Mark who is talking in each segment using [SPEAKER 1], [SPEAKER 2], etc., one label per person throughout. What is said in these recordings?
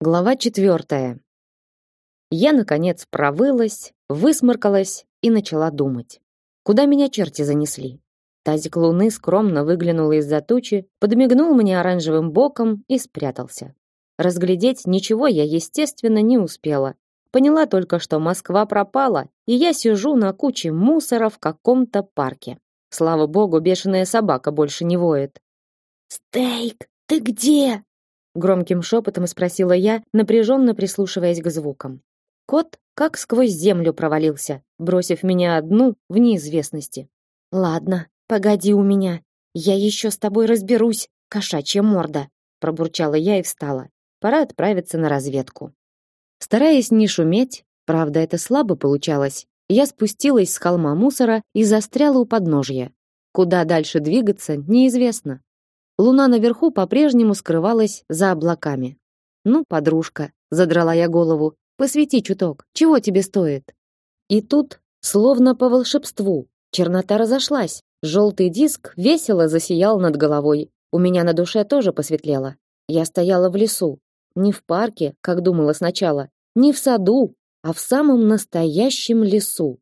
[SPEAKER 1] Глава четвертая. Я наконец провылась, высморкалась и начала думать. Куда меня черти занесли? Тазик луны скромно выглянул из-за тучи, подмигнул мне оранжевым боком и спрятался. Разглядеть ничего я, естественно, не успела. Поняла только, что Москва пропала, и я сижу на куче мусора в каком-то парке. Слава богу, бешеная собака больше не воет.
[SPEAKER 2] «Стейк, ты где?»
[SPEAKER 1] Громким шепотом спросила я, напряженно прислушиваясь к звукам. Кот как сквозь землю провалился, бросив меня одну в неизвестности.
[SPEAKER 2] Ладно, погоди у меня. Я еще с тобой разберусь, кошачья морда, пробурчала я и встала. Пора отправиться на разведку.
[SPEAKER 1] Стараясь не шуметь, правда, это слабо получалось. Я спустилась с холма мусора и застряла у подножья. Куда дальше двигаться, неизвестно. Луна наверху по-прежнему скрывалась за облаками. Ну, подружка, задрала я голову. Посвети чуток. Чего тебе стоит? И тут, словно по волшебству, чернота разошлась. Желтый диск весело засиял над головой. У меня на душе тоже посветлело. Я стояла в лесу, не в парке, как думала сначала, не в саду, а в самом настоящем лесу.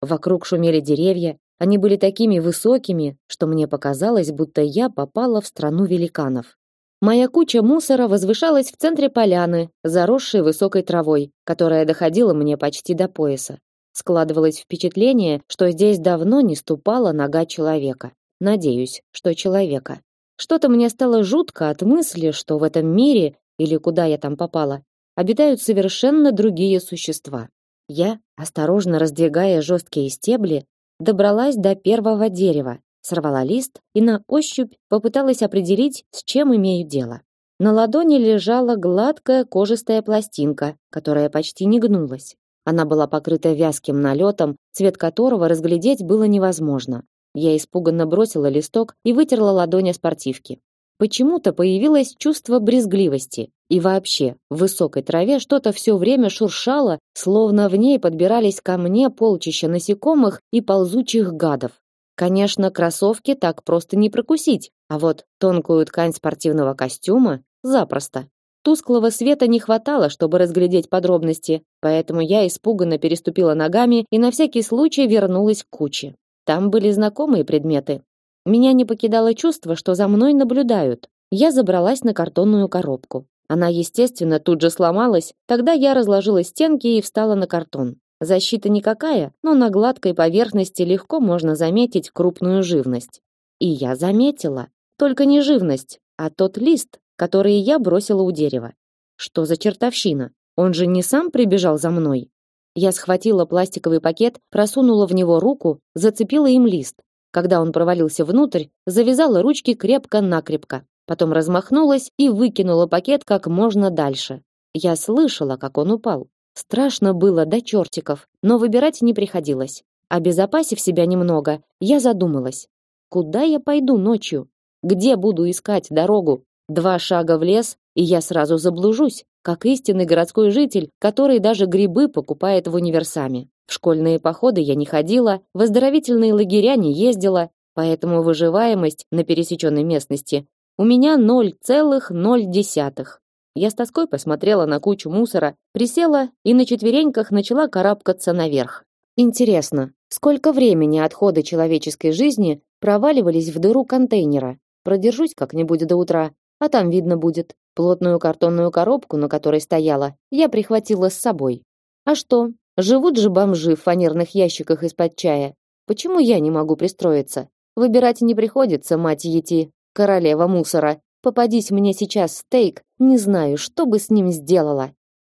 [SPEAKER 1] Вокруг шумели деревья, они были такими высокими, что мне показалось, будто я попала в страну великанов. Моя куча мусора возвышалась в центре поляны, заросшей высокой травой, которая доходила мне почти до пояса. Складывалось впечатление, что здесь давно не ступала нога человека. Надеюсь, что человека. Что-то мне стало жутко от мысли, что в этом мире, или куда я там попала, обитают совершенно другие существа. Я, осторожно раздвигая жесткие стебли, добралась до первого дерева, сорвала лист и на ощупь попыталась определить, с чем имею дело. На ладони лежала гладкая кожистая пластинка, которая почти не гнулась. Она была покрыта вязким налетом, цвет которого разглядеть было невозможно. Я испуганно бросила листок и вытерла ладонь о спортивки. Почему-то появилось чувство брезгливости. И вообще, в высокой траве что-то все время шуршало, словно в ней подбирались ко мне полчища насекомых и ползучих гадов. Конечно, кроссовки так просто не прокусить, а вот тонкую ткань спортивного костюма запросто. Тусклого света не хватало, чтобы разглядеть подробности, поэтому я испуганно переступила ногами и на всякий случай вернулась к куче. Там были знакомые предметы, меня не покидало чувство, что за мной наблюдают. Я забралась на картонную коробку. Она, естественно, тут же сломалась. Тогда я разложила стенки и встала на картон. Защита никакая, но на гладкой поверхности легко можно заметить крупную живность. И я заметила. Только не живность, а тот лист, который я бросила у дерева. Что за чертовщина? Он же не сам прибежал за мной. Я схватила пластиковый пакет, просунула в него руку, зацепила им лист. Когда он провалился внутрь, завязала ручки крепко-накрепко. Потом размахнулась и выкинула пакет как можно дальше. Я слышала, как он упал. Страшно было до чертиков, но выбирать не приходилось. Обезопасив себя немного, я задумалась. Куда я пойду ночью? Где буду искать дорогу? Два шага в лес, и я сразу заблужусь, как истинный городской житель, который даже грибы покупает в универсаме. В школьные походы я не ходила, в оздоровительные лагеря не ездила, поэтому выживаемость на пересеченной местности у меня 0,0. Я с тоской посмотрела на кучу мусора, присела и на четвереньках начала карабкаться наверх. Интересно, сколько времени отходы человеческой жизни проваливались в дыру контейнера? Продержусь как-нибудь до утра, а там видно будет. Плотную картонную коробку, на которой стояла, я прихватила с собой. А что, Живут же бомжи в фанерных ящиках из-под чая. Почему я не могу пристроиться? Выбирать не приходится, мать ети, королева мусора. Попадись мне сейчас стейк, не знаю, что бы с ним сделала.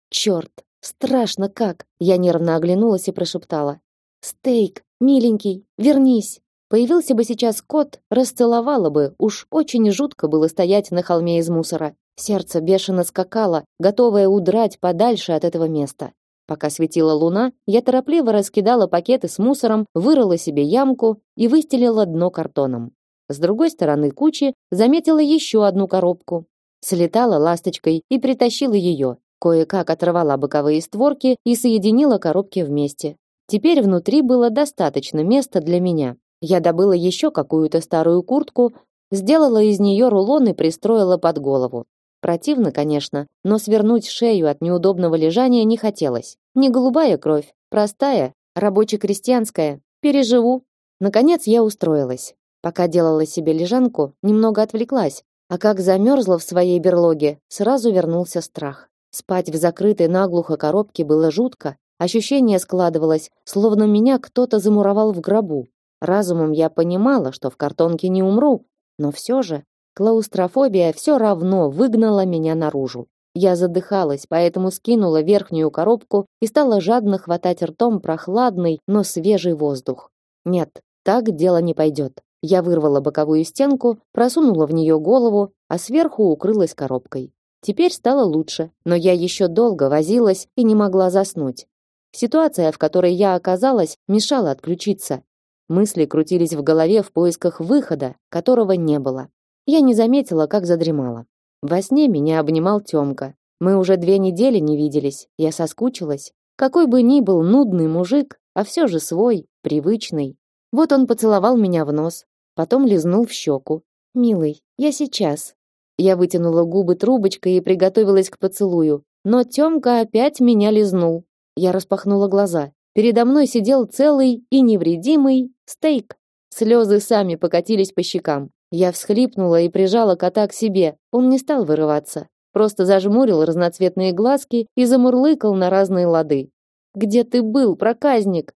[SPEAKER 1] Черт, страшно как. Я нервно оглянулась и прошептала: "Стейк, миленький, вернись". Появился бы сейчас кот, расцеловала бы. Уж очень жутко было стоять на холме из мусора. Сердце бешено скакало, готовое удрать подальше от этого места. Пока светила луна, я торопливо раскидала пакеты с мусором, вырыла себе ямку и выстелила дно картоном. С другой стороны кучи заметила еще одну коробку. Слетала ласточкой и притащила ее. Кое-как оторвала боковые створки и соединила коробки вместе. Теперь внутри было достаточно места для меня. Я добыла еще какую-то старую куртку, сделала из нее рулон и пристроила под голову. Противно, конечно, но свернуть шею от неудобного лежания не хотелось. Не голубая кровь, простая, рабоче-крестьянская. Переживу. Наконец я устроилась. Пока делала себе лежанку, немного отвлеклась, а как замерзла в своей берлоге, сразу вернулся страх. Спать в закрытой наглухо коробке было жутко, ощущение складывалось, словно меня кто-то замуровал в гробу. Разумом я понимала, что в картонке не умру, но все же клаустрофобия все равно выгнала меня наружу. Я задыхалась, поэтому скинула верхнюю коробку и стала жадно хватать ртом прохладный, но свежий воздух. Нет, так дело не пойдет. Я вырвала боковую стенку, просунула в нее голову, а сверху укрылась коробкой. Теперь стало лучше, но я еще долго возилась и не могла заснуть. Ситуация, в которой я оказалась, мешала отключиться. Мысли крутились в голове в поисках выхода, которого не было. Я не заметила, как задремала. Во сне меня обнимал Тёмка. Мы уже две недели не виделись. Я соскучилась. Какой бы ни был нудный мужик, а все же свой, привычный. Вот он поцеловал меня в нос, потом лизнул в щеку. «Милый, я сейчас». Я вытянула губы трубочкой и приготовилась к поцелую, но Тёмка опять меня лизнул. Я распахнула глаза. Передо мной сидел целый и невредимый стейк. Слезы сами покатились по щекам. Я всхлипнула и прижала кота к себе. Он не стал вырываться, просто зажмурил разноцветные глазки и замурлыкал на разные лады. «Где ты был, проказник?»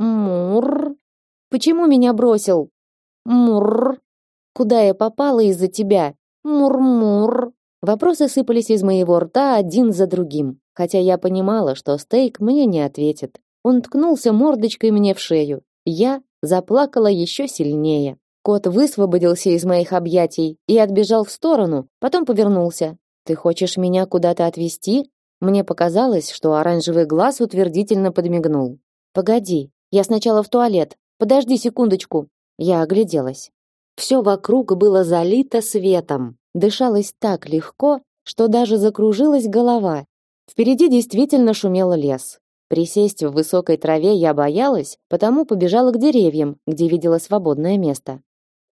[SPEAKER 1] «Мур!» «Почему меня бросил?» Мур. Куда я попала из-за тебя? Мур-мур. Вопросы сыпались из моего рта один за другим, хотя я понимала, что стейк мне не ответит. Он ткнулся мордочкой мне в шею. Я заплакала еще сильнее. Кот высвободился из моих объятий и отбежал в сторону, потом повернулся. Ты хочешь меня куда-то отвезти? Мне показалось, что оранжевый глаз утвердительно подмигнул. Погоди, я сначала в туалет. Подожди секундочку. Я огляделась. Все вокруг было залито светом. Дышалось так легко, что даже закружилась голова. Впереди действительно шумел лес. Присесть в высокой траве я боялась, потому побежала к деревьям, где видела свободное место.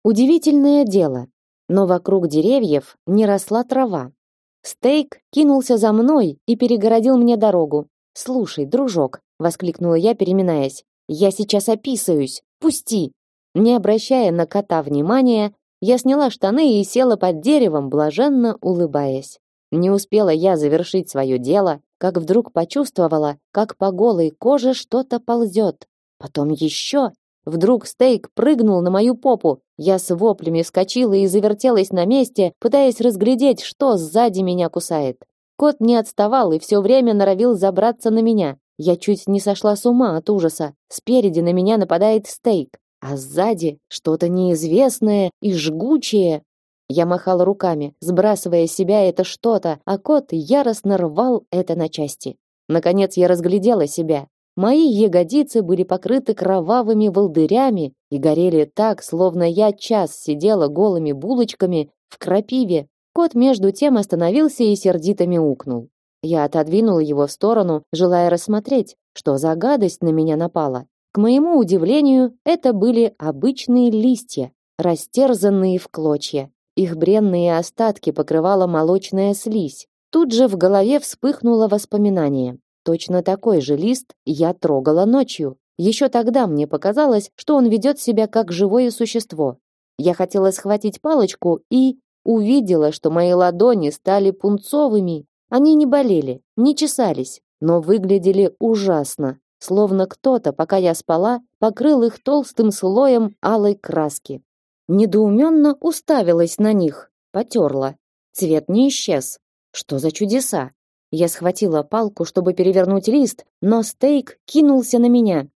[SPEAKER 1] Удивительное дело, но вокруг деревьев не росла трава. Стейк кинулся за мной и перегородил мне дорогу. "Слушай, дружок", воскликнула я, переминаясь. "Я сейчас описаюсь. Пусти!" Не обращая на кота внимания, я сняла штаны и села под деревом, блаженно улыбаясь. Не успела я завершить свое дело, как вдруг почувствовала, как по голой коже что-то ползет. Потом еще. Вдруг стейк прыгнул на мою попу. Я с воплями вскочила и завертелась на месте, пытаясь разглядеть, что сзади меня кусает. Кот не отставал и все время норовил забраться на меня. Я чуть не сошла с ума от ужаса. Спереди на меня нападает стейк а сзади что-то неизвестное и жгучее. Я махала руками, сбрасывая с себя это что-то, а кот яростно рвал это на части. Наконец я разглядела себя. Мои ягодицы были покрыты кровавыми волдырями и горели так, словно я час сидела голыми булочками в крапиве. Кот между тем остановился и сердито мяукнул. Я отодвинула его в сторону, желая рассмотреть, что за гадость на меня напала. К моему удивлению, это были обычные листья, растерзанные в клочья. Их бренные остатки покрывала молочная слизь. Тут же в голове вспыхнуло воспоминание. Точно такой же лист я трогала ночью. Еще тогда мне показалось, что он ведет себя как живое существо. Я хотела схватить палочку и увидела, что мои ладони стали пунцовыми. Они не болели, не чесались, но выглядели ужасно словно кто-то, пока я спала, покрыл их толстым слоем алой краски. Недоуменно уставилась на них, потерла. Цвет не исчез. Что за чудеса? Я схватила палку, чтобы перевернуть лист, но стейк кинулся на меня.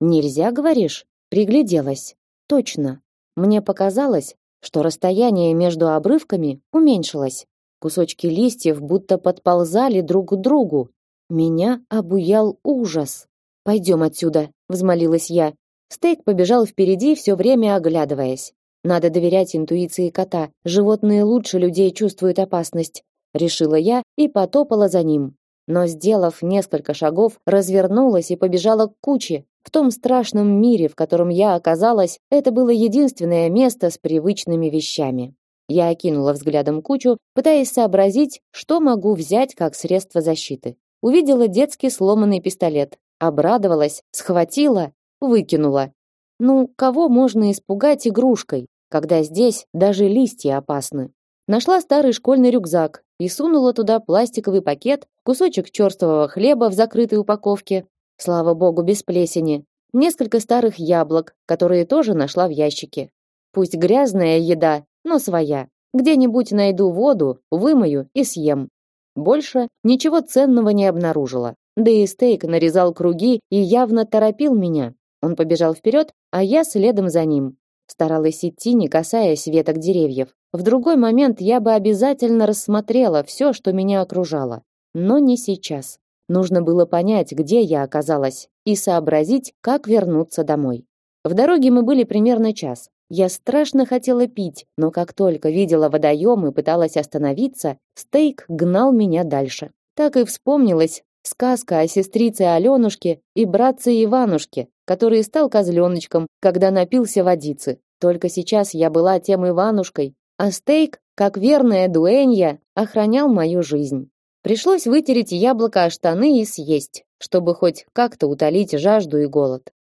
[SPEAKER 1] Нельзя, говоришь? Пригляделась. Точно. Мне показалось, что расстояние между обрывками уменьшилось. Кусочки листьев будто подползали друг к другу. Меня обуял ужас. Пойдем отсюда, взмолилась я. Стейк побежал впереди, все время оглядываясь. Надо доверять интуиции кота. Животные лучше людей чувствуют опасность, решила я и потопала за ним. Но сделав несколько шагов, развернулась и побежала к куче. В том страшном мире, в котором я оказалась, это было единственное место с привычными вещами. Я окинула взглядом кучу, пытаясь сообразить, что могу взять как средство защиты. Увидела детский сломанный пистолет, обрадовалась, схватила, выкинула. Ну, кого можно испугать игрушкой, когда здесь даже листья опасны? Нашла старый школьный рюкзак и сунула туда пластиковый пакет, кусочек черствого хлеба в закрытой упаковке, слава богу, без плесени, несколько старых яблок, которые тоже нашла в ящике. Пусть грязная еда, но своя. Где-нибудь найду воду, вымою и съем. Больше ничего ценного не обнаружила. Да и стейк нарезал круги и явно торопил меня. Он побежал вперед, а я следом за ним. Старалась идти, не касаясь веток деревьев. В другой момент я бы обязательно рассмотрела все, что меня окружало. Но не сейчас. Нужно было понять, где я оказалась, и сообразить, как вернуться домой. В дороге мы были примерно час. Я страшно хотела пить, но как только видела водоем и пыталась остановиться, стейк гнал меня дальше. Так и вспомнилась сказка о сестрице Алёнушке и братце Иванушке, который стал козленочком, когда напился водицы. Только сейчас я была тем Иванушкой, а стейк, как верная дуэнья, охранял мою жизнь. Пришлось вытереть яблоко о штаны и съесть, чтобы хоть как-то утолить жажду и голод.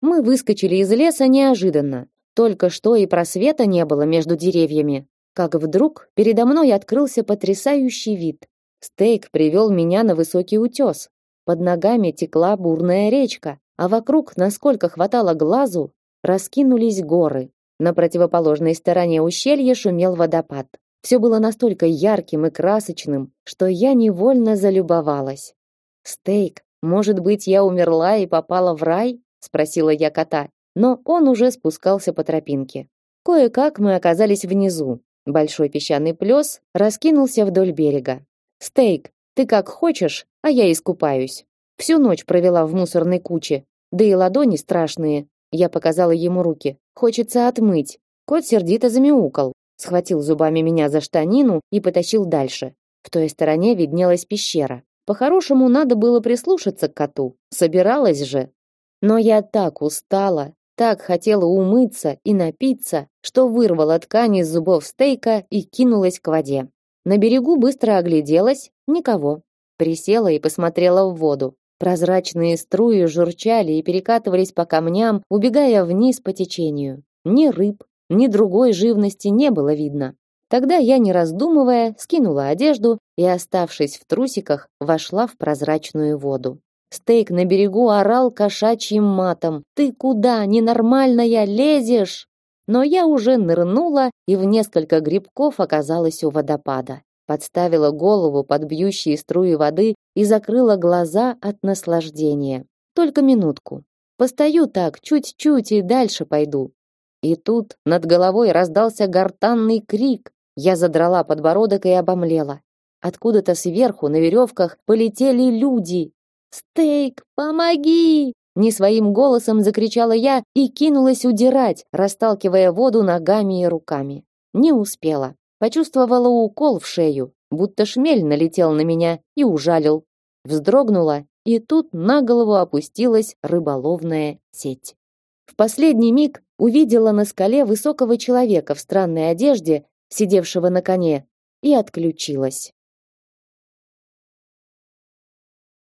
[SPEAKER 1] Мы выскочили из леса неожиданно. Только что и просвета не было между деревьями, как вдруг передо мной открылся потрясающий вид. Стейк привел меня на высокий утес. Под ногами текла бурная речка, а вокруг, насколько хватало глазу, раскинулись горы. На противоположной стороне ущелья шумел водопад. Все было настолько ярким и красочным, что я невольно залюбовалась. Стейк, может быть, я умерла и попала в рай? спросила я кота, но он уже спускался по тропинке. Кое-как мы оказались внизу. Большой песчаный плес раскинулся вдоль берега. Стейк, ты как хочешь, а я искупаюсь. Всю ночь провела в мусорной куче, да и ладони страшные. Я показала ему руки. Хочется отмыть. Кот сердито замяукал схватил зубами меня за штанину и потащил дальше. В той стороне виднелась пещера. По-хорошему надо было прислушаться к коту. Собиралась же. Но я так устала, так хотела умыться и напиться, что вырвала ткань из зубов стейка и кинулась к воде. На берегу быстро огляделась, никого. Присела и посмотрела в воду. Прозрачные струи журчали и перекатывались по камням, убегая вниз по течению. Ни рыб, ни другой живности не было видно. Тогда я, не раздумывая, скинула одежду и, оставшись в трусиках, вошла в прозрачную воду. Стейк на берегу орал кошачьим матом. «Ты куда, ненормальная, лезешь?» Но я уже нырнула и в несколько грибков оказалась у водопада. Подставила голову под бьющие струи воды и закрыла глаза от наслаждения. Только минутку. Постою так, чуть-чуть и дальше пойду. И тут над головой раздался гортанный крик. Я задрала подбородок и обомлела. Откуда-то сверху на веревках полетели люди. «Стейк, помоги!» Не своим голосом закричала я и кинулась удирать, расталкивая воду ногами и руками. Не успела. Почувствовала укол в шею, будто шмель налетел на меня и ужалил. Вздрогнула, и тут на голову опустилась рыболовная сеть. В последний миг увидела на скале высокого человека в странной одежде, сидевшего на коне, и отключилась.